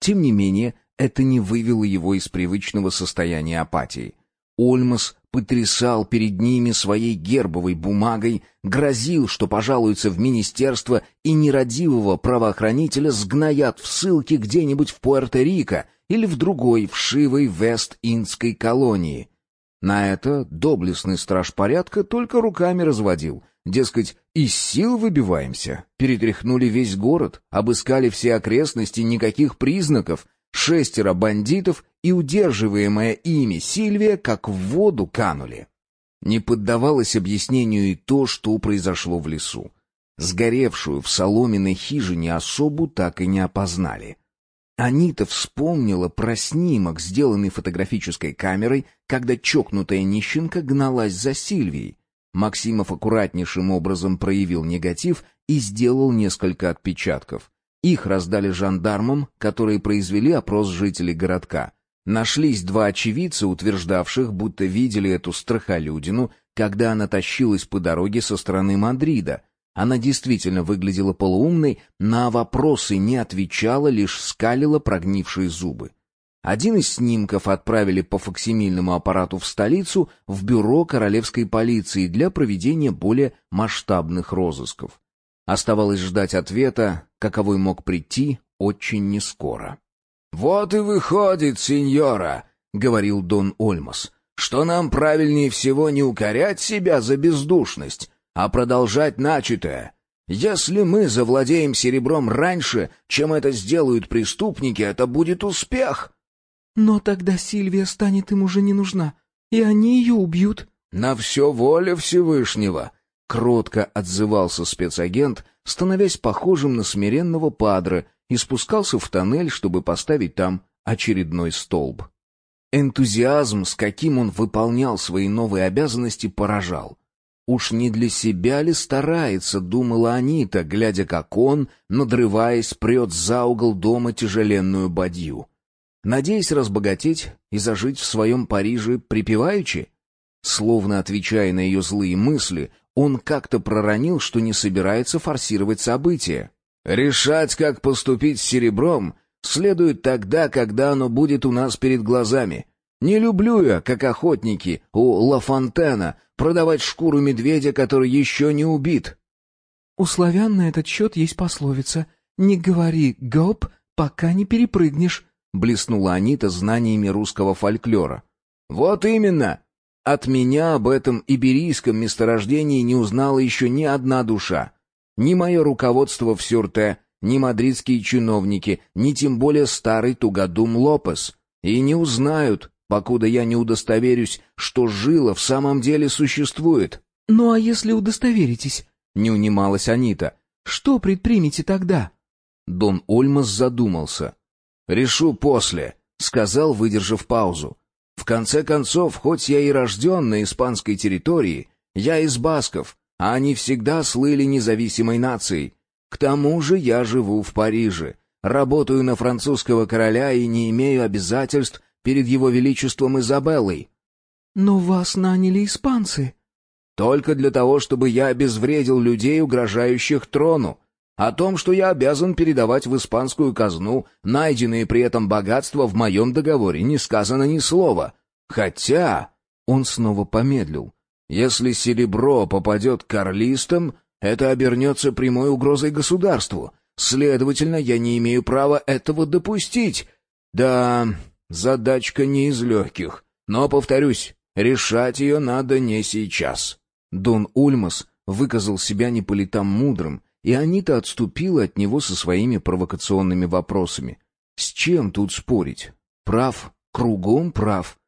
Тем не менее, это не вывело его из привычного состояния апатии. Ольмас потрясал перед ними своей гербовой бумагой, грозил, что пожалуются в министерство и нерадивого правоохранителя сгноят в ссылке где-нибудь в Пуэрто-Рико или в другой вшивой Вест-Индской колонии — на это доблестный страж порядка только руками разводил, Дескать, из сил выбиваемся. Перетряхнули весь город, обыскали все окрестности, никаких признаков. Шестеро бандитов и удерживаемая ими Сильвия как в воду канули. Не поддавалось объяснению и то, что произошло в лесу. Сгоревшую в соломенной хижине особу так и не опознали. Анита вспомнила про снимок, сделанный фотографической камерой, когда чокнутая нищенка гналась за Сильвией. Максимов аккуратнейшим образом проявил негатив и сделал несколько отпечатков. Их раздали жандармам, которые произвели опрос жителей городка. Нашлись два очевидца, утверждавших, будто видели эту страхолюдину, когда она тащилась по дороге со стороны Мадрида. Она действительно выглядела полуумной, на вопросы не отвечала, лишь скалила прогнившие зубы. Один из снимков отправили по факсимильному аппарату в столицу в бюро королевской полиции для проведения более масштабных розысков. Оставалось ждать ответа, каковой мог прийти очень нескоро. «Вот и выходит, сеньора», — говорил Дон Ольмос, «что нам правильнее всего не укорять себя за бездушность, а продолжать начатое. Если мы завладеем серебром раньше, чем это сделают преступники, это будет успех». «Но тогда Сильвия станет им уже не нужна, и они ее убьют». «На все воля Всевышнего», — кротко отзывался спецагент, становясь похожим на смиренного падре, и спускался в тоннель, чтобы поставить там очередной столб. Энтузиазм, с каким он выполнял свои новые обязанности, поражал. Уж не для себя ли старается, думала Анита, глядя, как он, надрываясь, прет за угол дома тяжеленную бадью. Надеясь разбогатеть и зажить в своем Париже припеваючи? Словно отвечая на ее злые мысли, он как-то проронил, что не собирается форсировать события. Решать, как поступить с серебром, следует тогда, когда оно будет у нас перед глазами. Не люблю я, как охотники у Ла Фонтена, продавать шкуру медведя, который еще не убит. У славян на этот счет есть пословица «Не говори «гоп», пока не перепрыгнешь», — блеснула Анита знаниями русского фольклора. «Вот именно! От меня об этом иберийском месторождении не узнала еще ни одна душа. Ни мое руководство в Сюрте, ни мадридские чиновники, ни тем более старый тугодум Лопес. И не узнают, покуда я не удостоверюсь, что жила в самом деле существует. «Ну а если удостоверитесь?» — не унималась Анита. «Что предпримете тогда?» Дон Ольмас задумался. «Решу после», — сказал, выдержав паузу. «В конце концов, хоть я и рожден на испанской территории, я из басков, а они всегда слыли независимой нацией. К тому же я живу в Париже, работаю на французского короля и не имею обязательств перед его величеством Изабеллой. Но вас наняли испанцы. Только для того, чтобы я обезвредил людей, угрожающих трону. О том, что я обязан передавать в испанскую казну найденные при этом богатства в моем договоре, не сказано ни слова. Хотя... Он снова помедлил. Если серебро попадет к карлистам, это обернется прямой угрозой государству. Следовательно, я не имею права этого допустить. Да, задачка не из легких. Но, повторюсь, решать ее надо не сейчас. Дон Ульмас выказал себя не по мудрым, и Анита отступила от него со своими провокационными вопросами. С чем тут спорить? Прав, кругом прав.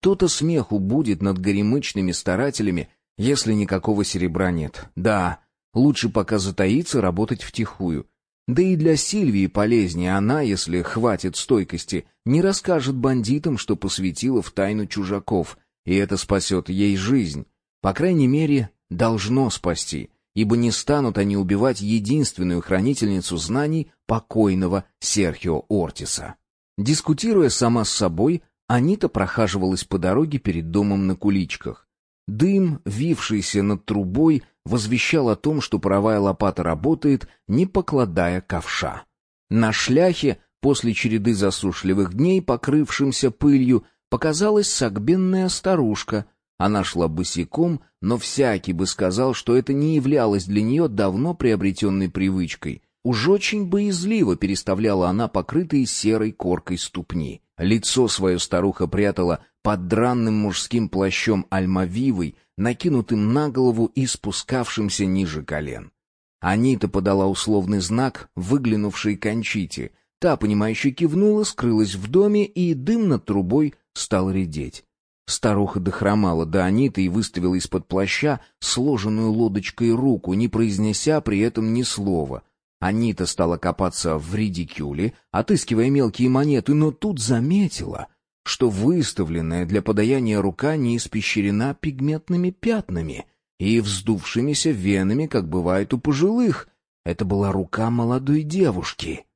То-то смеху будет над горемычными старателями, если никакого серебра нет. Да, лучше пока затаиться, работать втихую. Да и для Сильвии полезнее она, если хватит стойкости, не расскажет бандитам, что посвятила в тайну чужаков, и это спасет ей жизнь. По крайней мере, должно спасти, ибо не станут они убивать единственную хранительницу знаний покойного Серхио Ортиса. Дискутируя сама с собой, Анита прохаживалась по дороге перед домом на куличках. Дым, вившийся над трубой, возвещал о том, что паровая лопата работает, не покладая ковша. На шляхе, после череды засушливых дней, покрывшимся пылью, показалась согбенная старушка. Она шла босиком, но всякий бы сказал, что это не являлось для нее давно приобретенной привычкой. Уж очень боязливо переставляла она покрытые серой коркой ступни. Лицо свое старуха прятала под дранным мужским плащом альмавивой, накинутым на голову и спускавшимся ниже колен. Анита подала условный знак, выглянувшей Кончите. Та, понимающе кивнула, скрылась в доме, и дым над трубой стал редеть. Старуха дохромала до Аниты и выставила из-под плаща сложенную лодочкой руку, не произнеся при этом ни слова. Анита стала копаться в редикюле, отыскивая мелкие монеты, но тут заметила, что выставленная для подаяния рука не испещрена пигментными пятнами и вздувшимися венами, как бывает у пожилых. Это была рука молодой девушки.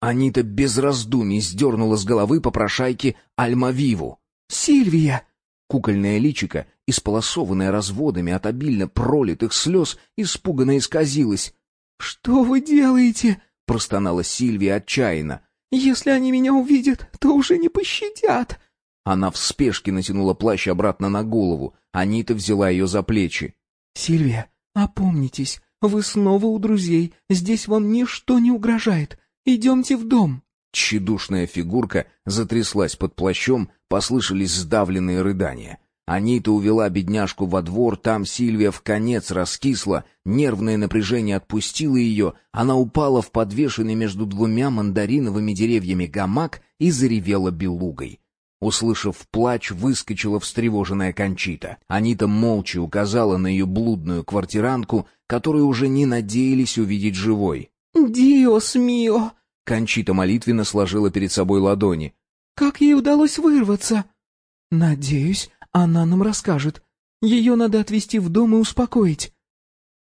Анита без раздумий сдернула с головы попрошайки Альмавиву. «Сильвия!» Кукольное личико, исполосованное разводами от обильно пролитых слез, испуганно исказилось. «Что вы делаете?» — простонала Сильвия отчаянно. «Если они меня увидят, то уже не пощадят». Она в спешке натянула плащ обратно на голову. Анита взяла ее за плечи. «Сильвия, опомнитесь, вы снова у друзей, здесь вам ничто не угрожает. Идемте в дом». Тщедушная фигурка затряслась под плащом, послышались сдавленные рыдания. Анита увела бедняжку во двор, там Сильвия в конец раскисла, нервное напряжение отпустило ее, она упала в подвешенный между двумя мандариновыми деревьями гамак и заревела белугой. Услышав плач, выскочила встревоженная Кончита. Анита молча указала на ее блудную квартирантку, которую уже не надеялись увидеть живой. «Диос мио!» Кончита молитвенно сложила перед собой ладони. «Как ей удалось вырваться?» «Надеюсь, она нам расскажет. Ее надо отвезти в дом и успокоить».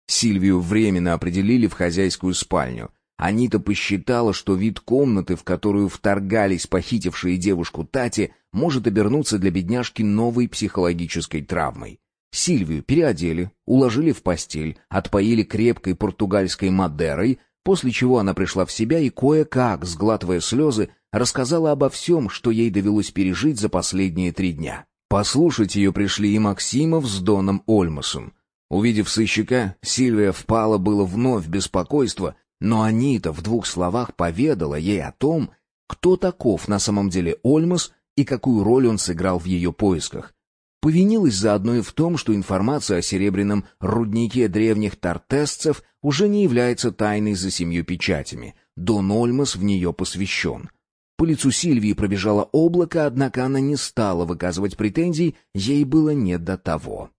Сильвию временно определили в хозяйскую спальню. Анита посчитала, что вид комнаты, в которую вторгались похитившие девушку Тати, может обернуться для бедняжки новой психологической травмой. Сильвию переодели, уложили в постель, отпоили крепкой португальской мадерой, после чего она пришла в себя и кое-как, сглатывая слезы, рассказала обо всем, что ей довелось пережить за последние три дня. Послушать ее пришли и Максимов с Доном Ольмасом. Увидев сыщика, Сильвия впала было вновь в беспокойство, но Анита в двух словах поведала ей о том, кто таков на самом деле Ольмас и какую роль он сыграл в ее поисках. Повинилась заодно и в том, что информация о серебряном руднике древних тартесцев уже не является тайной за семью печатями. Дон Ольмас в нее посвящен. По лицу Сильвии пробежало облако, однако она не стала выказывать претензий, ей было не до того.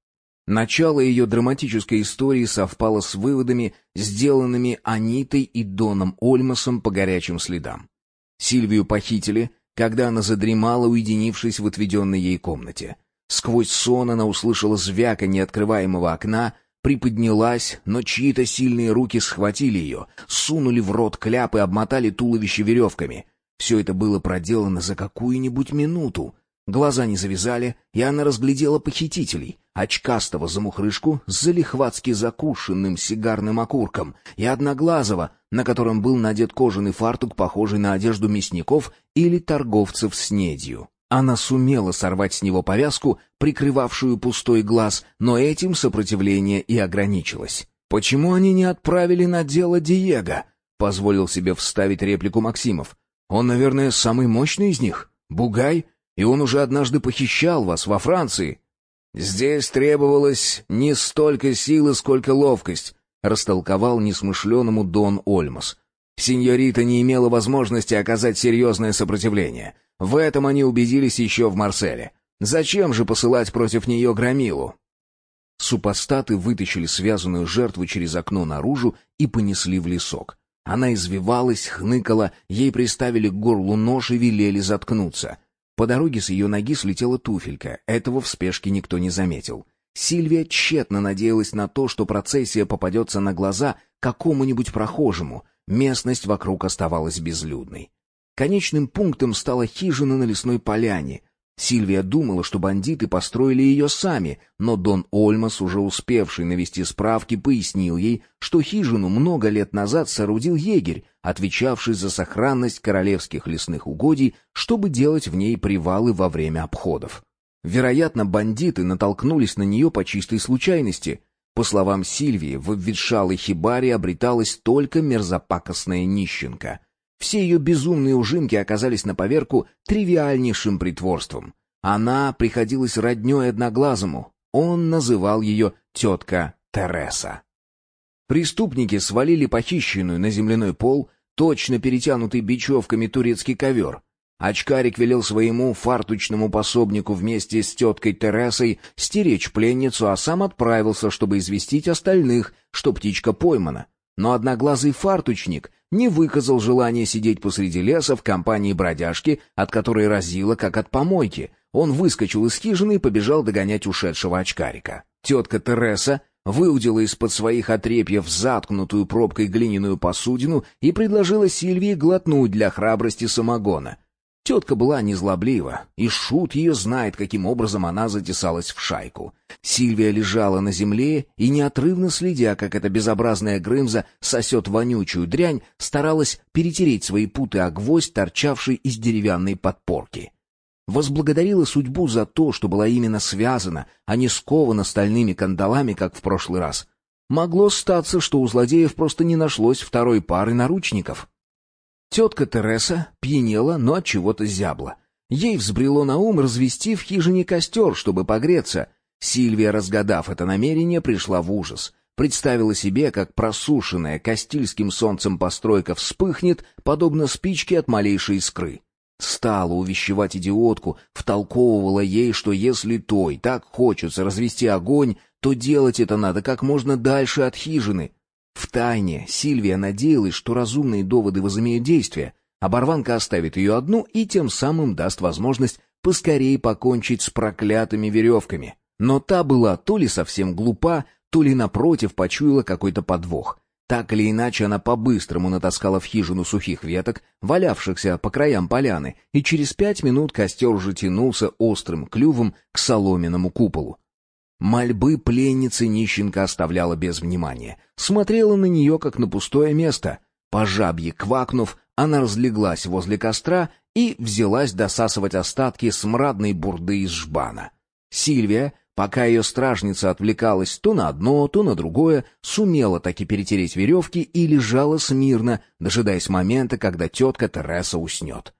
Начало ее драматической истории совпало с выводами, сделанными Анитой и Доном Ольмасом по горячим следам. Сильвию похитили, когда она задремала, уединившись в отведенной ей комнате. Сквозь сон она услышала звяка неоткрываемого окна, приподнялась, но чьи-то сильные руки схватили ее, сунули в рот кляп и обмотали туловище веревками. Все это было проделано за какую-нибудь минуту. Глаза не завязали, и она разглядела похитителей, очкастого замухрышку с залихватски закушенным сигарным окурком и одноглазого, на котором был надет кожаный фартук, похожий на одежду мясников или торговцев с недью. Она сумела сорвать с него повязку, прикрывавшую пустой глаз, но этим сопротивление и ограничилось. «Почему они не отправили на дело Диего?» — позволил себе вставить реплику Максимов. «Он, наверное, самый мощный из них. Бугай, и он уже однажды похищал вас во Франции». «Здесь требовалось не столько силы, сколько ловкость», — растолковал несмышленному Дон Ольмас. «Синьорита не имела возможности оказать серьезное сопротивление». В этом они убедились еще в Марселе. Зачем же посылать против нее громилу? Супостаты вытащили связанную жертву через окно наружу и понесли в лесок. Она извивалась, хныкала, ей приставили к горлу нож и велели заткнуться. По дороге с ее ноги слетела туфелька, этого в спешке никто не заметил. Сильвия тщетно надеялась на то, что процессия попадется на глаза какому-нибудь прохожему, местность вокруг оставалась безлюдной. Конечным пунктом стала хижина на лесной поляне. Сильвия думала, что бандиты построили ее сами, но Дон Ольмас, уже успевший навести справки, пояснил ей, что хижину много лет назад соорудил егерь, отвечавший за сохранность королевских лесных угодий, чтобы делать в ней привалы во время обходов. Вероятно, бандиты натолкнулись на нее по чистой случайности. По словам Сильвии, в обветшалой хибаре обреталась только мерзопакостная нищенка — все ее безумные ужимки оказались на поверку тривиальнейшим притворством. Она приходилась роднёй одноглазому. Он называл ее тетка Тереса. Преступники свалили похищенную на земляной пол, точно перетянутый бечевками турецкий ковер. Очкарик велел своему фартучному пособнику вместе с теткой Тересой стеречь пленницу, а сам отправился, чтобы известить остальных, что птичка поймана. Но одноглазый фартучник не выказал желания сидеть посреди леса в компании бродяжки, от которой разило, как от помойки. Он выскочил из хижины и побежал догонять ушедшего очкарика. Тетка Тереса выудила из-под своих отрепьев заткнутую пробкой глиняную посудину и предложила Сильвии глотнуть для храбрости самогона. Тетка была незлоблива, и Шут ее знает, каким образом она затесалась в шайку. Сильвия лежала на земле и, неотрывно следя, как эта безобразная Грымза сосет вонючую дрянь, старалась перетереть свои путы о гвоздь, торчавший из деревянной подпорки возблагодарила судьбу за то, что была именно связана, а не скована стальными кандалами, как в прошлый раз. Могло статься, что у злодеев просто не нашлось второй пары наручников. Тетка Тереса пьянела, но от чего-то зябла. Ей взбрело на ум развести в хижине костер, чтобы погреться. Сильвия, разгадав это намерение, пришла в ужас. Представила себе, как просушенная кастильским солнцем постройка вспыхнет, подобно спичке от малейшей искры. Стала увещевать идиотку, втолковывала ей, что если той так хочется развести огонь, то делать это надо как можно дальше от хижины. Втайне Сильвия надеялась, что разумные доводы возымеют действие. Оборванка оставит ее одну и тем самым даст возможность поскорее покончить с проклятыми веревками. Но та была то ли совсем глупа, то ли напротив почуяла какой-то подвох. Так или иначе, она по-быстрому натаскала в хижину сухих веток, валявшихся по краям поляны, и через пять минут костер уже тянулся острым клювом к соломенному куполу. Мольбы пленницы нищенка оставляла без внимания. Смотрела на нее, как на пустое место. По жабье квакнув, она разлеглась возле костра и взялась досасывать остатки смрадной бурды из жбана. Сильвия, Пока ее стражница отвлекалась то на одно, то на другое, сумела таки перетереть веревки и лежала смирно, дожидаясь момента, когда тетка Тереса уснет.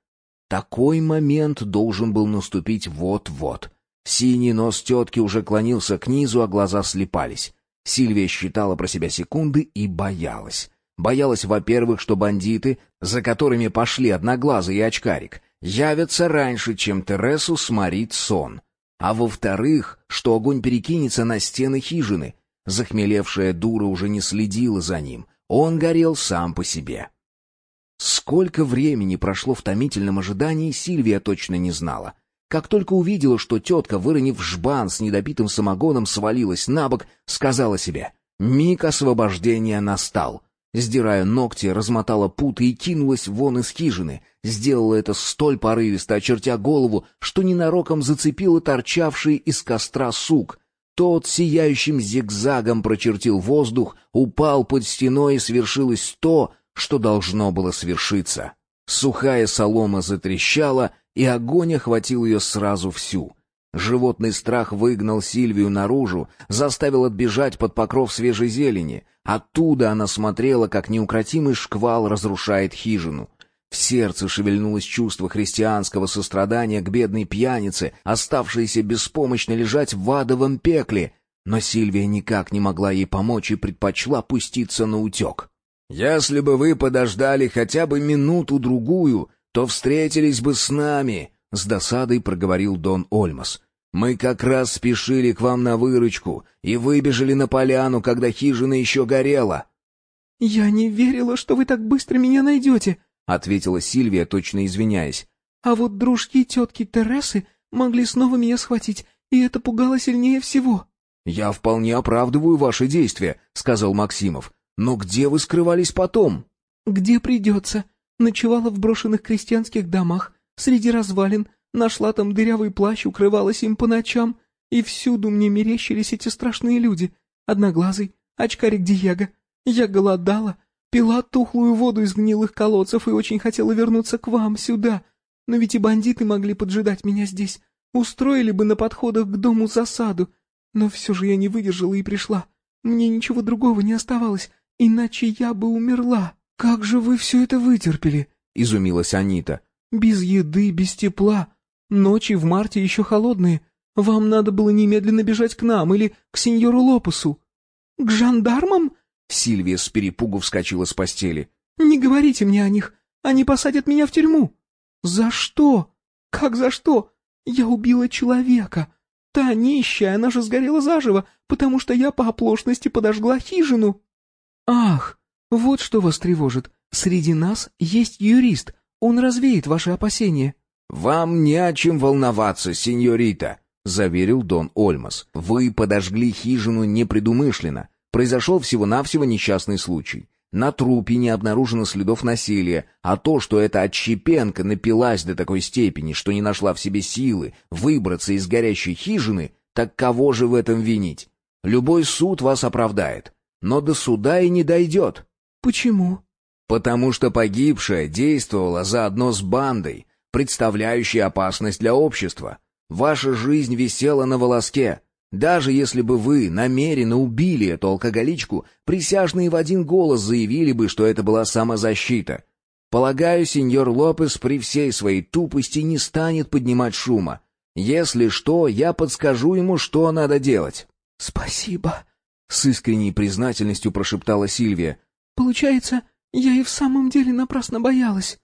Такой момент должен был наступить вот-вот. Синий нос тетки уже клонился к низу, а глаза слепались. Сильвия считала про себя секунды и боялась. Боялась, во-первых, что бандиты, за которыми пошли Одноглазый и Очкарик, явятся раньше, чем Тересу сморит сон — а во-вторых, что огонь перекинется на стены хижины. Захмелевшая дура уже не следила за ним. Он горел сам по себе. Сколько времени прошло в томительном ожидании, Сильвия точно не знала. Как только увидела, что тетка, выронив жбан с недопитым самогоном, свалилась на бок, сказала себе «Миг освобождения настал». Сдирая ногти, размотала путы и кинулась вон из хижины. Сделала это столь порывисто, очертя голову, что ненароком зацепила торчавший из костра сук. Тот сияющим зигзагом прочертил воздух, упал под стеной и свершилось то, что должно было свершиться. Сухая солома затрещала, и огонь охватил ее сразу всю. Животный страх выгнал Сильвию наружу, заставил отбежать под покров свежей зелени. Оттуда она смотрела, как неукротимый шквал разрушает хижину. В сердце шевельнулось чувство христианского сострадания к бедной пьянице, оставшейся беспомощно лежать в адовом пекле. Но Сильвия никак не могла ей помочь и предпочла пуститься на утек. «Если бы вы подождали хотя бы минуту-другую, то встретились бы с нами», — с досадой проговорил Дон Ольмас. «Мы как раз спешили к вам на выручку и выбежали на поляну, когда хижина еще горела». «Я не верила, что вы так быстро меня найдете», — ответила Сильвия, точно извиняясь. «А вот дружки тетки Тересы могли снова меня схватить, и это пугало сильнее всего». «Я вполне оправдываю ваши действия», — сказал Максимов. «Но где вы скрывались потом?» «Где придется. Ночевала в брошенных крестьянских домах, Среди развалин нашла там дырявый плащ, укрывалась им по ночам, и всюду мне мерещились эти страшные люди. Одноглазый, очкарик Диего. Я голодала, пила тухлую воду из гнилых колодцев и очень хотела вернуться к вам, сюда. Но ведь и бандиты могли поджидать меня здесь, устроили бы на подходах к дому засаду. Но все же я не выдержала и пришла. Мне ничего другого не оставалось, иначе я бы умерла. «Как же вы все это вытерпели?» — изумилась Анита. Без еды, без тепла. Ночи в марте еще холодные. Вам надо было немедленно бежать к нам или к сеньору Лопусу». «К жандармам?» Сильвия с перепугу вскочила с постели. «Не говорите мне о них. Они посадят меня в тюрьму». «За что? Как за что? Я убила человека. Та нищая, она же сгорела заживо, потому что я по оплошности подожгла хижину». «Ах, вот что вас тревожит. Среди нас есть юрист. Он развеет ваши опасения». «Вам не о чем волноваться, сеньорита», — заверил Дон Ольмас. «Вы подожгли хижину непредумышленно. Произошел всего-навсего несчастный случай. На трупе не обнаружено следов насилия, а то, что эта отщепенка напилась до такой степени, что не нашла в себе силы выбраться из горящей хижины, так кого же в этом винить? Любой суд вас оправдает, но до суда и не дойдет. Почему? Потому что погибшая действовала заодно с бандой, представляющей опасность для общества. Ваша жизнь висела на волоске. Даже если бы вы намеренно убили эту алкоголичку, присяжные в один голос заявили бы, что это была самозащита. Полагаю, сеньор Лопес при всей своей тупости не станет поднимать шума. Если что, я подскажу ему, что надо делать. Спасибо, с искренней признательностью прошептала Сильвия. Получается, я и в самом деле напрасно боялась.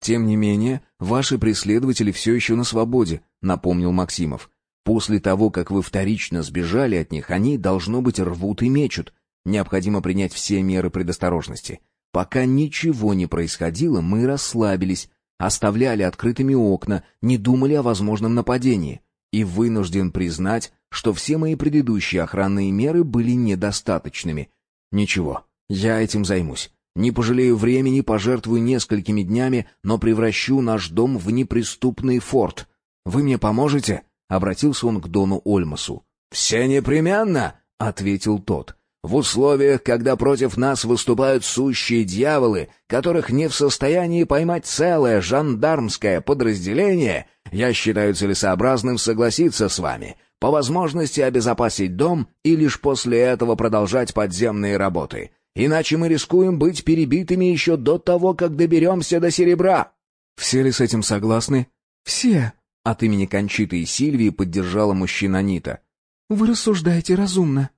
Тем не менее, ваши преследователи все еще на свободе, напомнил Максимов. После того, как вы вторично сбежали от них, они, должно быть, рвут и мечут. Необходимо принять все меры предосторожности. Пока ничего не происходило, мы расслабились, оставляли открытыми окна, не думали о возможном нападении. И вынужден признать, что все мои предыдущие охранные меры были недостаточными. Ничего, я этим займусь. Не пожалею времени, пожертвую несколькими днями, но превращу наш дом в неприступный форт. Вы мне поможете?» Обратился он к Дону Ольмасу. «Все непременно!» — ответил тот. «В условиях, когда против нас выступают сущие дьяволы, которых не в состоянии поймать целое жандармское подразделение, я считаю целесообразным согласиться с вами, по возможности обезопасить дом и лишь после этого продолжать подземные работы. Иначе мы рискуем быть перебитыми еще до того, как доберемся до серебра». «Все ли с этим согласны?» «Все», от имени Кончиты и Сильвии поддержала мужчина Нита. «Вы рассуждаете разумно».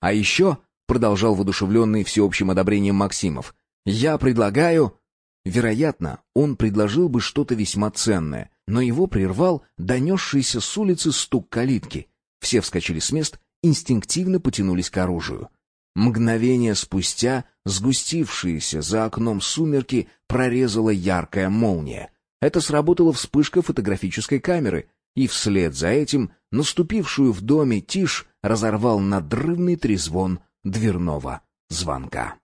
«А еще», — продолжал воодушевленный всеобщим одобрением Максимов, «я предлагаю...» Вероятно, он предложил бы что-то весьма ценное, но его прервал донесшийся с улицы стук калитки. Все вскочили с мест, инстинктивно потянулись к оружию. Мгновение спустя сгустившиеся за окном сумерки прорезала яркая молния — это сработала вспышка фотографической камеры, и вслед за этим наступившую в доме тишь разорвал надрывный трезвон дверного звонка.